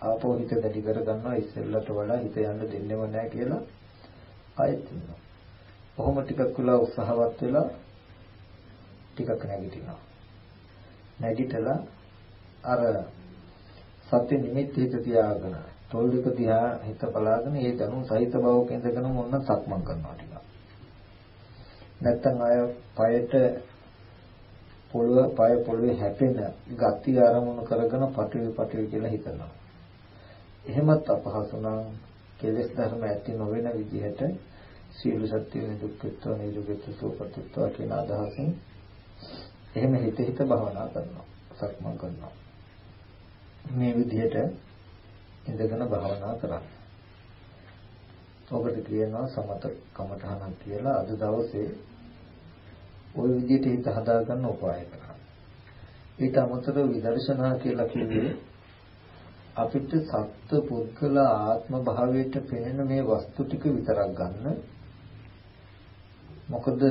ආපෝ හිත දැඩි කර ගන්නවා ඉස්සෙල්ලට වඩා හිත යන්න දෙන්නෙම නැහැ කියලා ආයෙත් ඉන්නවා. කොහොම ටිකක් වෙලා උත්සාහවත් වෙලා ටිකක් නැගිටිනවා. නැගිටලා අර සත්‍ය නිමිති හිත තියාගෙන තොල් දෙක දිහා හිත බලාගෙන ඒ දැනුම් සහිත බවක ඉඳගෙන මොන්න සක්මන් කරනවා ටික. නැත්තම් අය පයට පොළව පය පොළවේ හැපෙන ගති ආරමුණු කරගෙන පටිවි පටිවි කියලා හිතනවා. එහෙමත් අපහසු නම් කෙලෙස් ධර්ම ඇති නොවන විදිහට සීල සත්‍ය දුක්ඛත්ව නිරුගත සෝපත්ත්ව කියන අදහසින් එහෙම හිත හිත භවනා කරනවා සක්මන් කරනවා මේ විදිහට ඉඳගෙන භාවනා කරන්න. ඔකට කියනවා සමත කමඨහනක් කියලා අද දවසේ ওই විදිහට හිත හදාගන්න උපාය කරන්න. ඊට අමතරව විදර්ශනා කියලා කිව්වේ අපිට සත්ත්ව පුද්ගල ආත්ම භාවයට පෙනෙන මේ වස්තු ටික විතරක් ගන්න මොකද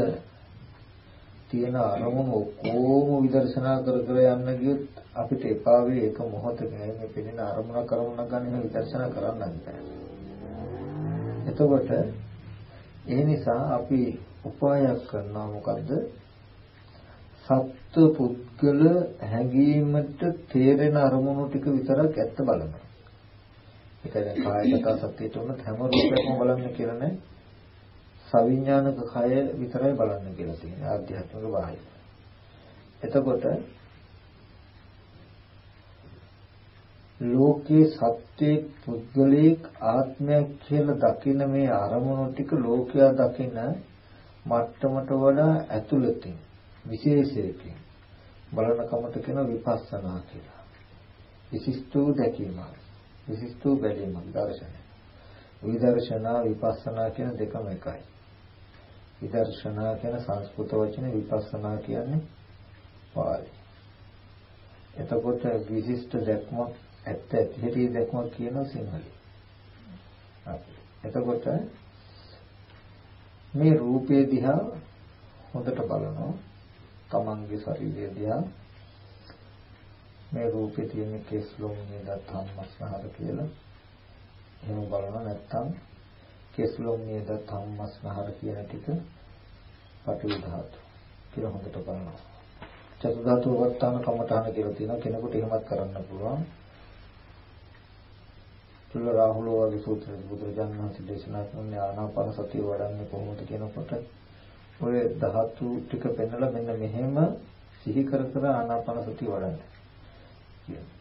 තියෙන අරමුණු ඔක්කොම විදර්ශනා කර කර යන්න ගියොත් අපිට එපා වෙයි එක මොහොතක මේ පෙනෙන අරමුණ කරුණ ගන්න විදර්ශනා කරන්න බෑ. එතකොට ඒ නිසා අපි උපායක් කරනවා මොකද්ද? සත්ව පුද්ගල හැඟීමට තේරෙන අරමුණු ටික විතරක් ඇත්ත බලනවා. ඒක දැන් කායගත සත්‍යයට උනත් හැම රූපයක්ම බලන්න කියලා නෑ. සවිඥානික කය විතරයි බලන්න කියලා තියෙනවා ආධ්‍යාත්මික බාහිර. එතකොට ලෝකයේ සත්‍යයේ පුද්ගලික ආත්මයක් කියලා දකින මේ අරමුණු ටික ලෝකයා දකින මට්ටමට වඩා ඇතුළතින් විශේෂයකින් බලන කමට කියන විපස්සනා කියලා. විශිෂ්ට වූ දැකීමක්. විශිෂ්ට වූ බැලීමක් දර්ශනය. විදර්ශනා විපස්සනා කියන දෙකම එකයි. විදර්ශනා කියන සංස්කෘත වචනේ විපස්සනා කියන්නේ පාලි. එතකොට විශිෂ්ට දැක්මක් ඇත්ත ඇති හැටි දැක්මක් කියන සිංහලෙන්. එතකොට මේ රූපේ දිහා හොඳට බලනවා තමන්ගේ ශරීරය දිහා මේ රූපේ තියෙන කෙස්ලොම් නේද ධම්මස්නහර කියලා එහෙම බලනවා නැත්නම් කෙස්ලොම් නේද ධම්මස්නහර කියන ටික පටිවි ධාතු කියලා හොඳට බලනවා. චතුධාතු වර්තාන කමඨාන කියලා තියෙනවා. කෙනෙකුට එහෙමත් කරන්න පුළුවන්. තුල රාහුල වගේ සූත්‍ර බුදුරජාණන් වහන්සේ දේශනා කරන ආනාපාන සතිය වඩන්නේ කොහොමද කියනකොට ඔය ධාතු ටික පෙන්නලා මෙන්න මෙහෙම සිහි කර කර ආනාපාන සතිය වඩන්න. කියනවා.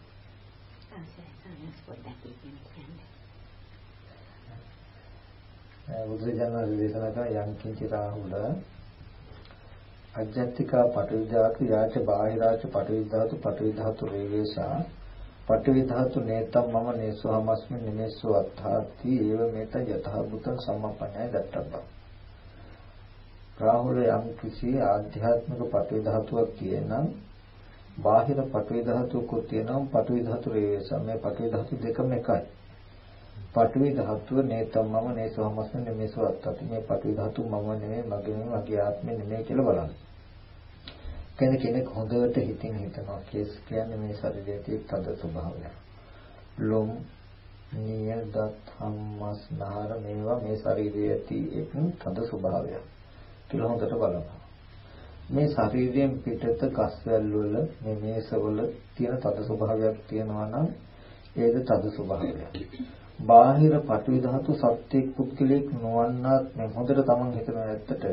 බුදුරජාණන් දේශනා කරන යම් කිංචි රාහුල අජ්ජත්තිකා පටිවිධාතු යාච බාහිරාච පටිවිධාතු පටිවිධාතු රේවේසා පඨවි ධාතු නේතම් මම නේසෝහමස්මි නිමේසෝ අත්තාති ඒව මේත යතහ බුතං සම්මපණය දත්තබ්බ රාහුල යම් කිසි ආධ්‍යාත්මික පඨවි ධාතුවක් තියෙනම් බාහිර පඨවි ධාතුවකුත් තියෙනම් පඨවි ධාතු රේස මේ පඨවි ධාතු දෙකම එකයි. පඨවි ධාතුව නේතම් මම නේසෝහමස්මි නිමේසෝ අත්තාති මේ පඨවි ධාතු මම නෙමෙයි මගේ නෙමෙයි මගේ ආත්මෙ නෙමෙයි කියලා බලන්න කෙනෙක් කෙනෙක් හොඳට හිතින් හිතනවා කේස් කියන්නේ මේ ශරීරයේ තියෙන තද ස්වභාවය. ලොම් නියදත් හම්මස් නහර මේවා මේ ශරීරයේ තියෙන තද ස්වභාවය. කියලා හොඳට බලනවා. මේ ශරීරයෙන් පිටත ගස්වැල් වල මේ මේසවල තියෙන තද ස්වභාවයක් තියෙනවා නම් ඒක තද ස්වභාවයක්. බාහිර පටවි ධාතු සත්‍යයක් පුද්ගලික නොවන්නත් මේ හොඳට තමන් හිතන ඇත්තට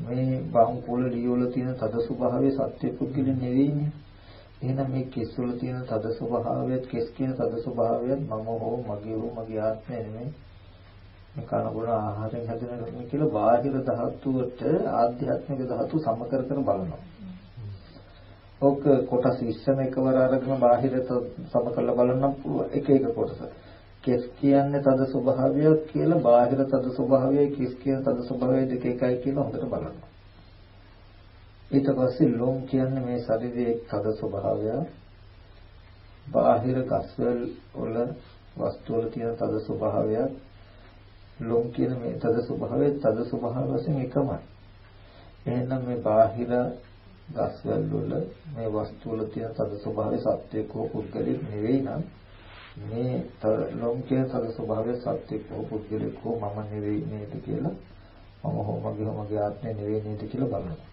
මේ බහුකුල ලියවල තියෙන තද ස්වභාවය සත්‍ය පුද්ගලින් නෙවෙයිනේ. එහෙනම් මේ කෙස් වල තියෙන තද ස්වභාවයත් කෙස් කියන තද ස්වභාවයත් මම හෝ මගේ හෝ මගේ ආත්මය නෙමෙයි. මේ කනබුන ආහාරයෙන් හැදෙන කියලා බාහිර ධාතුවට ආධ්‍යාත්මික ධාතු සම කර කර බලනවා. ඔක කොටස් 20ම එකවර අරගෙන බාහිරට සම කරලා බලන්න පුළුවන් එක එක කොටස. කෙස් කියන්නේ තද ස්වභාවයක් කියලා බාහිර තද ස්වභාවයයි කෙස් කියන තද ස්වභාවය දෙක එකයි කියලා හොඳට බලන්න. ඊට පස්සේ ලොම් කියන්නේ මේ ශරීරයේ තද ස්වභාවය බාහිර ගස්වල වල වස්තු වල තියෙන තද ස්වභාවය ලොම් කියන මේ තද ස්වභාවය තද ස්වභාව වශයෙන් එකමයි. එහෙනම් මේ බාහිර ගස්වල වල මේ වස්තු වල තියෙන තද ස්වභාවය සත්‍යකෝ පුද්ගලික නෙවෙයි නම් මේ ලෝකයේ තද ස්වභාවය සත්‍යක හෝ පුද්ගලික හෝ මම නෙවෙයි නේද කියලා මම හෝ මගේ හෝ මගේ ආත්මය නෙවෙයි නේද කියලා බලනවා.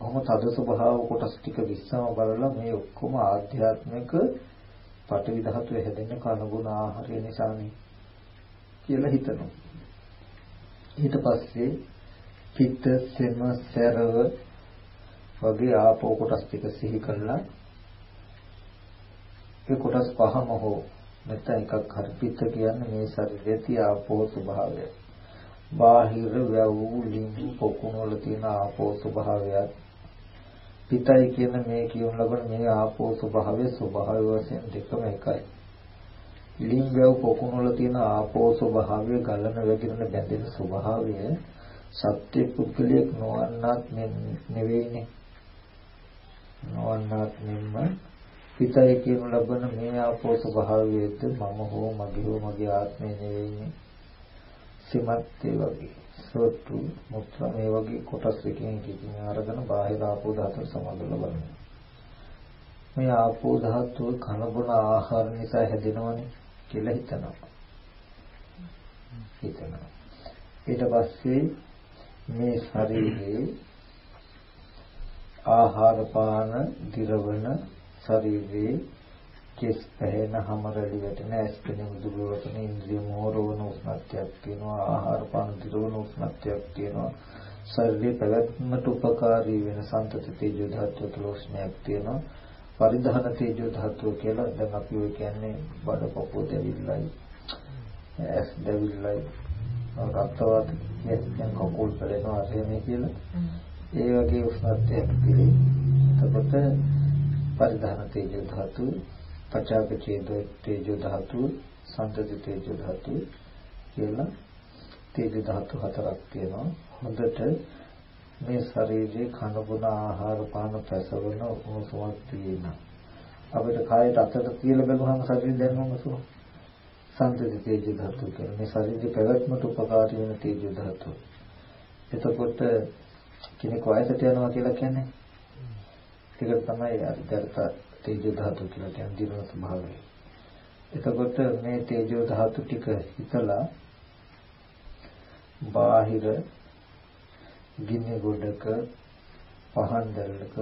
ඔහොම තද ස්වභාව කොටස් ටික විස්සම බලලා මේ ඔක්කොම ආධ්‍යාත්මික පටවි ධාතුවේ හැදෙන කනගුණ ආහාරය නිසානේ කියලා හිතනවා. ඊට පස්සේ පිත්ත සෙම සැරව වගේ ආපෝ කොටස් ටික සිහි කරලා ඒ කොටස් පහම හෝ නැත්නම් එකක් හරි පිට කියන්නේ මේ ශරීරයේ තිය ආපෝ ස්වභාවය. බාහිර වැව් ලිංගු පොකුණු වල තියෙන ආපෝ ස්වභාවයත් පිටයි කියන මේ කියුන ලබන මේ ආපෝ ස්වභාවයේ ස්වභාවය වශයෙන් දෙකම එකයි. ලිංගව පොකුණු වල තියෙන ආපෝ ස්වභාවය ගලන වැగిරෙන බැඳෙන ස්වභාවය සත්‍ය පුද්ගලයක් නොවන්නත් නෙවෙයිනේ. නොවන්නත් නෙම්ම හිතයි කියනු ලබන මේ ආපෝ ස්වභාවයේද මම හෝ මගේ හෝ මගේ ආත්මය නෙවෙයිනේ සිමත් ඒ වගේ. සෝතු මුත්‍රා මේ වගේ කොටස් එකකින් එකකින් අරගෙන බාහිර ආපෝ ධාතු සමාදල බලනවා මේ ආපෝ ධාතුව කන බොන ආහාර නිසා හැදෙනවනේ කියලා හිතනවා. හිතනවා. ඊට පස්සේ මේ ශරීරයේ ආහාර පාන දිරවන ශරීරයේ කෙස් පැහැෙන හැමරලි වැටෙන ඇස්කෙන මුදුළු වටන ඉන්ද්‍රිය මෝරවන උෂ්ණත්වයක් තියෙනවා ආහාර පාන දිරවන උෂ්ණත්වයක් තියෙනවා. ශරීරයේ පැවැත්මට උපකාරී වෙන සන්තති තේජෝ ධාතුව තුළ උෂ්ණයක් තියෙනවා. පරිධාන තේජෝ ධාතුව කියලා දැන් අපි ඔය කියන්නේ බඩ පපුව දෙවිල්ලයි ඇස් දෙවිල්ලයි රක්තවාත කියන කකුල් පෙරෙනවා අරගෙන කියලා. ඒ වගේ උෂ්ණත්වයක් පිළි එතකොට පරිධාන තේජෝ ධාතුව පචාක චේතෝ තේජෝ ධාතු සම්තති තේජෝ ධාතු කියලා තේජෝ ධාතු හතරක් තියෙනවා. හොඳට මේ ශරීරයේ කන බොන ආහාර පාන පැසවන උණුසුමක් තියෙන අපිට කායට අතට තියලා බලුවහම ශරීරය දැනෙන උණුසුම සම්තති තේජෝ ධාතු කියලා. මේ ශරීරයේ පැවැත්මට උපකාරී වෙන තේජෝ ධාතු. එතකොට කෙනෙක් වයසට යනවා කියලා කියන්නේ ඒක තමයි අර්ථ තේජෝ ධාතු කියලා කියන දිනන ස්වභාවය. එතකොට මේ තේජෝ ධාතු ටික හිතලා බාහිර ගිනි ගොඩක පහන් දැල්ලක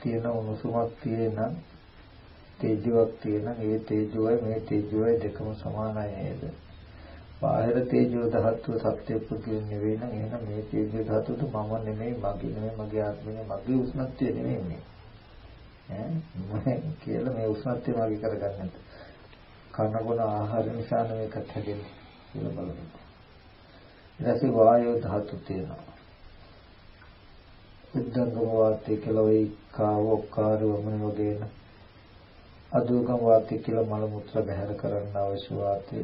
තියෙන උණුසුමක් තියෙන තේජුවක් තියෙන ඒ තේජුවයි මේ තේජුවයි දෙකම සමානයි නේද? බාහිර තේජෝ ධාතුව සත්‍ය පුදුම නෙවෙයි නම් එහෙනම් මේ තේජෝ ධාතුවට මම නෙමෙයි මගේ නෙමෙයි මගේ ආත්මෙ නෙමෙයි මගේ උෂ්ණත්වය නෙමෙයි මේ. ඈ කියලා මේ උෂ්ණත්වය වගේ කරගන්නත් කනබුන ආහාර නිසා මේකත් හැදෙන්නේ කියලා බලන්න. ඊටසේ වායෝ ධාතු තියෙනවා. උද්දංගම වාතය කියලා ওই කාවෝකාර වමන වගේන අදුගම වාතය කියලා මල මුත්‍ර බැහැර කරන්න අවශ්‍ය වාතය.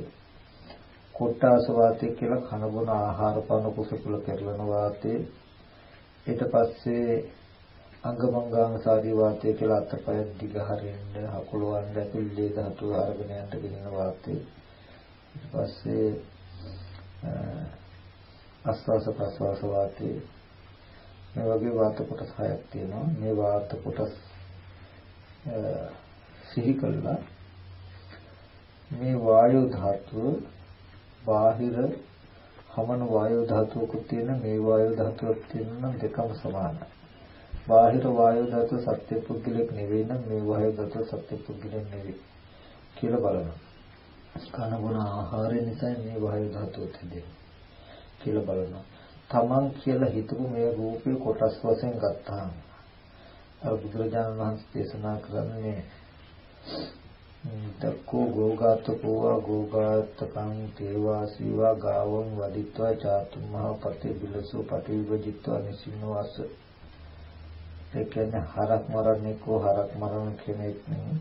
කොට්ටාස වාතය කියලා කනබුන ආහාර පාන කුසකුල පෙරලන වාතය. ඊට පස්සේ අංගමංගාංගසාරී වාතය කියලා අතපය දිග හරින්න හකුලවන්න පිල්ලේ ධාතු අරගෙන යන්න ගෙනින වාතය. ඊට පස්සේ ආස්වාස ප්‍රස්වාස වාතය. මේ වගේ වාත කොටස් හයක් තියෙනවා. මේ වාත කොටස් සිහි කළා. මේ වායු ධාතුව බාහිර හමන වායු ධාතුවකුත් තියෙන මේ වායු ධාතුවක් තියෙන දෙකම සමානයි. බාහිර වායු ධාතු සත්‍ය පුද්ගලෙක් නෙවෙයි නම් මේ වායු ධාතු සත්‍ය පුද්ගලෙක් නෙවෙයි කියලා බලනවා. කන බොන ආහාරය නිසා මේ වායු ධාතුව හැදෙන්නේ කියලා බලනවා. තමන් කියලා හිතපු මේ රූපේ කොටස් වශයෙන් ගත්තාම අර බුදුරජාණන් වහන්සේ දේශනා කරන්නේ තක්කෝ ගෝගාතකෝවා ගෝගාතකං තේවා සීවා ගාවං වදිත්වා චාතුම්මහ පතේ බිලසෝ පටිවිජිත්වා නිසින්නවස ඒ කියන්නේ හරක් මරන්නේ කෝ හරක් මරන කෙනෙක් නෙවෙයි.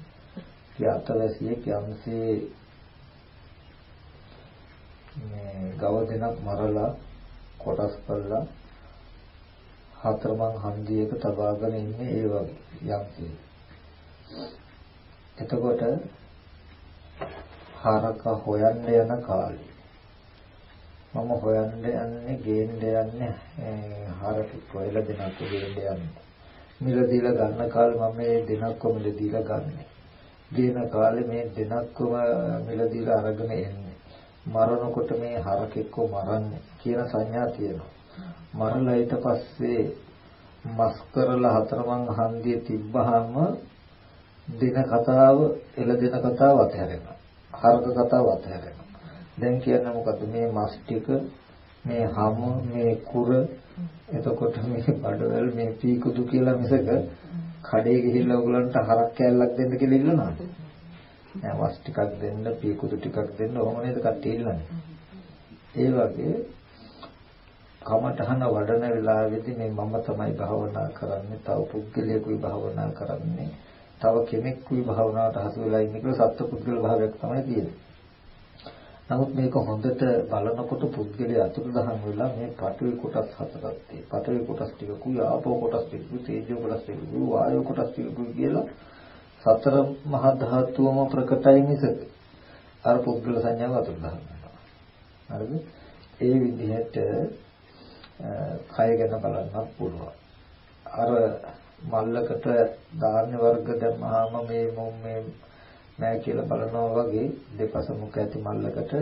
ඒ අතවැසියෙක් යම්සේ මේ ගව දෙනක් මරලා කොටස් කරලා හතරමං හන්දියක තබාගෙන ඉන්නේ ඒ වගේ යම්සේ. එතකොට හරක හොයන්න යන කාලේ මම හොයන්න යන්නේ ගේන්න යන්නේ හරක කොයිලා දෙනක් ගේන්න යන්නේ මිල දීලා ගන්න කාලේ මම මේ දෙනක්ව මිල දීලා ගන්නෙ. දින කාලේ මේ දෙනක්ව මිල දීලා අරගෙන එන්නේ. මරණකොට මේ හරකෙක්ව මරන්නේ කියන සංඥා තියෙනවා. මරලා ඊට පස්සේ මස් කරලා හතරමං හන්දිය තිබ්බහම දින කතාව එළ දින කතාව අතහැරෙනවා. හරක කතාව අතහැරෙනවා. දැන් කියන්නේ මොකද්ද මේ මස් ටික මේ හම මේ කුර එතකොට මේ බඩවැල් මේ පීකුදු කියලා මිසක කඩේ ගිහිල්ලා ඔයගලන්ට හරක් කෑල්ලක් දෙන්න කියලා ඉල්ලනවාද? නෑ වස් ටිකක් දෙන්න පීකුදු ටිකක් දෙන්න ඕම නේද කට්ටිය ඉල්ලන්නේ. ඒ වගේ කමඨහන වඩන වෙලාවේදී මේ මම තමයි භාවනා කරන්නේ තව පුද්ගලයෙකුයි භාවනා කරන්නේ තව කෙනෙක්කුයි භාවනාවට හසු වෙලා ඉන්නේ කියලා සත්‍ය පුද්ගල භාවයක් තමයි තියෙන්නේ. නමුත් මේක හොඳට බලනකොට පුද්ගලයා අතුරුදහන් වෙලා මේ පඨවි කොටස් හතරක් තියෙනවා. පඨවි කොටස් ටිකකුයි ආපෝ කොටස් ටිකකුයි තේජෝ කොටස් ටිකකුයි වායෝ කොටස් ටිකකුයි කියලා සතර මහා ධාතුවම ප්‍රකටයි මිසක අර පුද්ගල සංඥාව අතුරුදහන් වෙනවා. හරිද? ඒ විදිහට කය ගැන බලන්නත් පුළුවන්. අර මල්ලකට ධාන්‍ය වර්ග දැම්මහම මේ මේ නෑ කියලා බලනවා වගේ දෙපස මුඛ ඇති මල්ලකට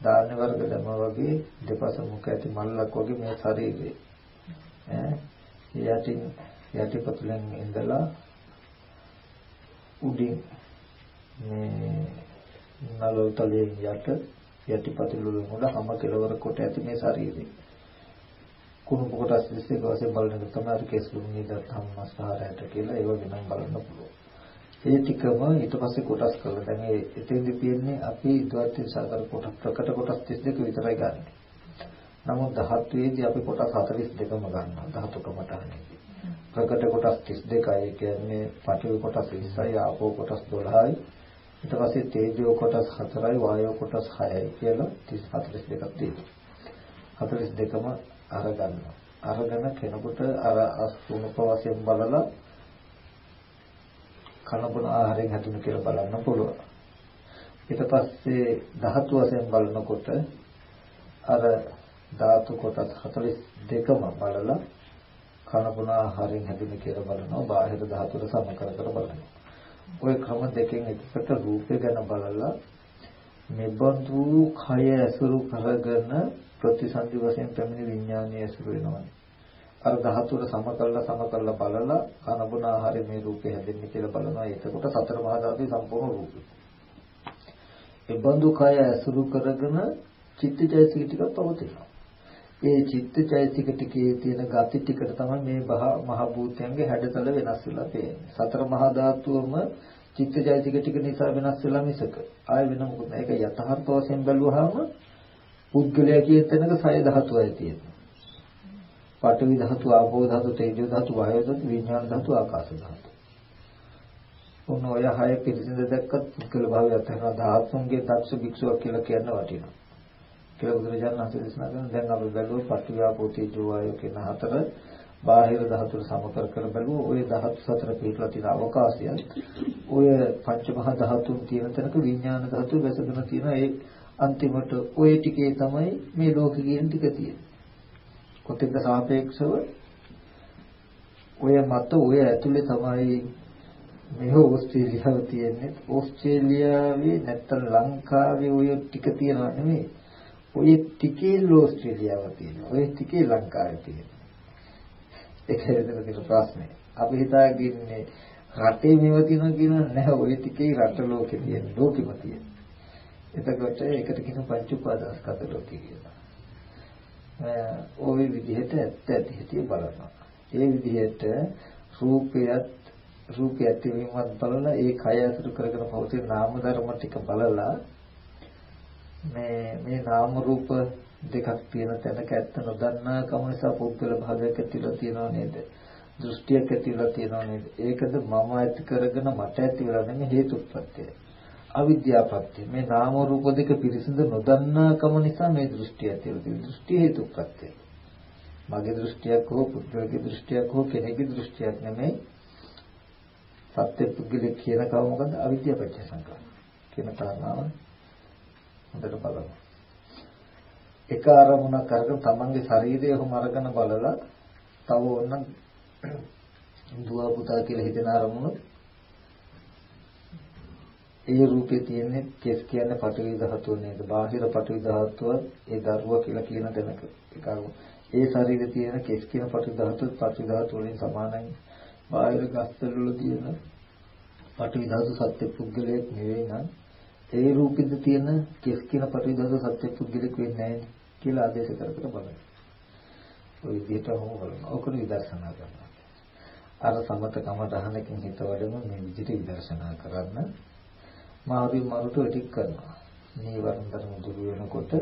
ධාන්‍ය වර්ග දමා වගේ දෙපස මුඛ ඇති මල්ලක් වගේ මේ ශරීරේ ඈ යටින් යටිපතුලෙන් ඉඳලා උඩින් මේ නලෝතලයෙන් යට යටිපතුල වල හැම කෙලවර කොට ඇති මේ ශරීරය. කුණු කොටස් 21 වශයෙන් බලන එක තමයි අර කේසුළු නිදත් ධම්මස්හාරයට කියලා ඒව වෙනම් බලන්න පුළුවන්. ඒ ටිකම ඊට පස්සේ කොටස් කරලා දැන් ඒ එතෙන්දි තියෙන්නේ අපි ද්වර්ති සාකර කොටස් ප්‍රකට කොටස් 32 විතරයි ගන්න. නමුත් ධාතුවේදී අපි කොටස් 42ම ගන්නවා ධාතු කමටහනේදී. ප්‍රකට කොටස් 32යි ඒ කියන්නේ පඨවි කොටස් 20යි ආපෝ කොටස් 12යි ඊට පස්සේ තේජෝ කොටස් 4යි වායෝ කොටස් 6යි කියලා 42ක් තියෙනවා. 42ම අරගන්නවා. අරගෙන කෙනෙකුට අර අසුණුප වශයෙන් බලලා කනබුන ආහාරයෙන් හැදුණු කියලා බලන්න පුළුවන්. ඊට පස්සේ ධාතු වශයෙන් බලනකොට අර ධාතු කොටස් 42ම බලලා කනබුන ආහාරයෙන් හැදුණු කියලා බලනවා. බාහිර ධාතුර සම කර කර බලනවා. ওই ක්‍රම දෙකෙන් එකකට රූපය ගැන බලලා මෙබඳු කය ඇසුරු කරගෙන ප්‍රතිසන්දි වශයෙන් පැමිණි විඥානය ඇසුරු වෙනවා. අර ධාතුර සම කළා සම කළා බලලා කනබුන ආහාරය මේ රූපේ හැදෙන්නේ කියලා බලනවා. එතකොට සතර මහා ධාතුවේ සම්පූර්ණ රූපේ. එබඳු කය ඇසුරු කරගෙන චිත්තචෛතසික ටික පවතිනවා. ඒ චිත්තචෛතසික ටිකේ තියෙන gati ටිකට තමයි මේ මහ භූතයන්ගේ හැඩතල වෙනස් වෙලා පේන්නේ. සතර මහා ධාතුවම චිත්තචෛතසික ටික නිසා වෙනස් වෙලා මිසක ආය වෙන මොකද මේක යථාර්ථ වශයෙන් බැලුවාම පුද්ගලයා කියන තැනක සය ධාතුවයි තියෙන්නේ. පඨවි ධාතු, ආපෝ ධාතු, තේජෝ ධාතු, වායෝ ධාතු, විඥාන ධාතු, ආකාශ ධාතු. ඔන්න ඔය හය පිළිසිඳ දැක්කත් පුද්ගල භාවය අත්හැරලා ධාතුන්ගේ දක්ෂ භික්ෂුවක් කියලා කියන්න වටිනවා. කියලා බුදුරජාණන් වහන්සේ දේශනා කරන දැන් අපි බැලුවොත් පඨවි, ආපෝ, තේජෝ, වායෝ කියන හතර බාහිර ධාතුන් සමකර කර බලුවෝ ඔය ධාතු සතර පිටලා තියෙන අවකාශය ඔය පංච මහා ධාතුන් තියෙන තැනක විඥාන ධාතු වැසගෙන තියෙන ඒ අන්තිමට ඔය ටිකේ තමයි මේ ලෝකෙ කියන ටික තියෙන්නේ කොතෙන්ද සාපේක්ෂව ඔය මත ඔය ඇතුලේ තමයි මේ ඕස්ට්‍රේලියාව තියෙන්නේ. ඕස්ට්‍රේලියාවේ නැත්තම් ලංකාවේ ඔය ටික තියෙනව නෙමෙයි. ඔය ටිකේ ඕස්ට්‍රේලියාව තියෙනවා. ඔය ටිකේ ලංකාවේ තියෙනවා. ඒක හරියට තියෙන ප්‍රශ්නේ. අපි හිතාගන්නේ රටේ මේව තියෙනවා කියන නැහැ. ඔය ටිකේ රට ලෝකේ තියෙන ලෝකෙම තියෙන. එතකොට ඒකට කියන පංච උපාදාස්කන්ධ ලෝකය කියලා. ওই විදිහට ඇත්ත ඇති හිතේ බලනවා. ඒ විදිහට රූපයත් රූපය ඇතිවීමත් බලලා ඒ කය අසුරු කරගෙන පවතින නාම ධර්ම ටික බලලා මේ මේ නාම රූප දෙකක් තියෙන තැනක ඇත්ත නොදන්නා කම නිසා පුද්ගල භාවයක් ඇතිලා තියෙනව නේද? දෘෂ්ටියක් ඇතිලා තියෙනව නේද? ඒකද මම ඇති කරගෙන මට ඇති වෙලා නෙමෙයි හේතුප්‍රත්‍යය. අවිද්‍යාපත්‍ය මේ නාම රූප දෙක පිරිසිදු නොදන්නාකම නිසා මේ දෘෂ්ටිය ඇතිවෙලා තියෙන දෘෂ්ටි හේතුප්‍රත්‍ය. මගේ දෘෂ්ටියක් හෝ පුද්ගලගේ දෘෂ්ටියක් හෝ කෙනෙකුගේ දෘෂ්ටියක් නෙමෙයි. සත්‍ය පුද්ගලික කියන කව මොකද්ද? අවිද්‍යාපත්‍ය සංකාර. කියන කාරණාව හොඳට බලමු. එක අරමුණක් අරගෙන තමන්ගේ ශරීරය ඔහොම අරගෙන බලලා තව ඕනනම් දුව පුතා කියලා හිතන අරමුණු ඒ රූපේ තියෙන්නේ කෙස් කියන්නේ පඨවි ධාතුව නේද? බාහිර පඨවි ධාතුව ඒ දරුවා කියලා කියන තැනක ඒක ඒ ශරීරේ තියෙන කෙස් කියන පඨවි ධාතුව පඨවි ධාතුව වලින් සමානයි. බාහිර ගස්තර වල තියෙන පඨවි ධාතු සත්‍ය පුද්ගලයක් නෙවෙයි නම් ඒ රූපෙද තියෙන කෙස් කියන පඨවි ධාතු සත්‍ය පුද්ගලෙක් වෙන්නේ නැහැ කියලා ආදේශ කර කර බලන්න. ඔය විදිහට හොම බලන්න. ඔකට විදර්ශනා කරනවා. අර සමත කම දහනකින් හිත වඩම මේ විදිහට විදර්ශනා කරන්න මාරුයි මරුට ටික කරනවා. නීවරණ ධර්ම දුරු වෙනකොට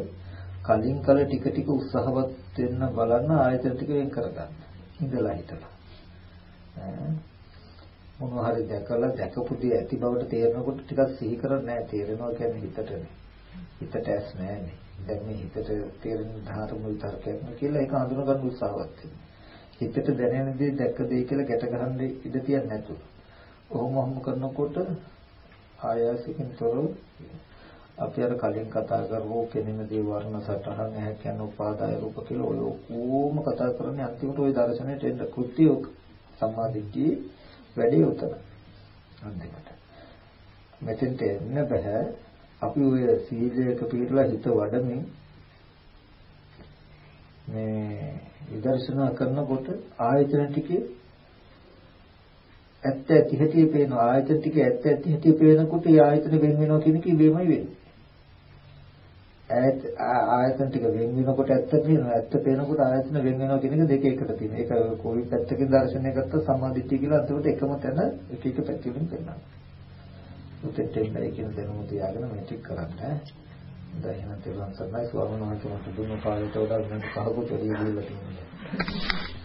කලින් කල ටික ටික උත්සාහවත් වෙන්න බලන්න ආයතන ටික වෙන් කරගන්න. ඉඳලා හිටලා. මොනවා හරි දැකලා දැකපු දේ ඇති බවට තේරෙනකොට ටිකක් සිහි කරන්නේ නැහැ. තේරෙනවා කියන්නේ හිතටනේ. හිතට ඇස් නැහැනේ. දැන් මේ හිතට තේරෙන ධාර්ම විතරකයක් කියලා ඒක හඳුන ගන්න උත්සාහවත් වෙනවා. හිතට දැනෙන දේ දැක්ක දේ කියලා ගැට ගන්න ඉඩ තියන්නේ නැතුව. ඔහොම ඔහොම කරනකොට ආයාසකින් තොරව අපි අර කලින් කතා කරපු කෙනෙම දේ වර්ණ සටහන් ඇහැ කියන උපාදාය රූප කියලා ඔය ඕම කතා කරන්නේ අන්තිමට ওই දර්ශනයට එන්න. කෘත්‍ය සම්මාදිට්ඨිය වැඩි උතන. අන්තිමට. මෙතෙන්ට එන්න බෑ. අපි ඔය සීලයක පිළිපදලා හිත වඩමින් මේ විදර්ශනා කරනකොට ආයතන ටිකේ ඇත්ත ඇති හැටි පේන ආයතන ටික ඇත්ත ඇති හැටි පේනකොට ඒ ආයතන වෙන වෙනවා කියන එක ඉබේමයි වෙන්නේ. ඈත් ආයතන ටික වෙන වෙනකොට ඇත්ත පේනවා ඇත්ත පේනකොට ආයතන වෙන වෙනවා කියන එක දෙක එකට තියෙනවා. ඒක කොයි පැත්තකින් දර්ශනය ගත්තත් සම්මාදිට්ඨිය කියලා අන්තිමට එකම තැන එක එක පැත්තකින් පෙන්නනවා. උතෙන් දෙන්නයි කියන දැනුම තියාගෙන මේ ටික කරන්න. දැන් එහෙනම් තේරුම් ගන්නයි ස්වාමීන් වහන්සේ මට දුන්න කාලයට වඩා වෙනත් කහකට එළිය ගිහලා තියෙනවා.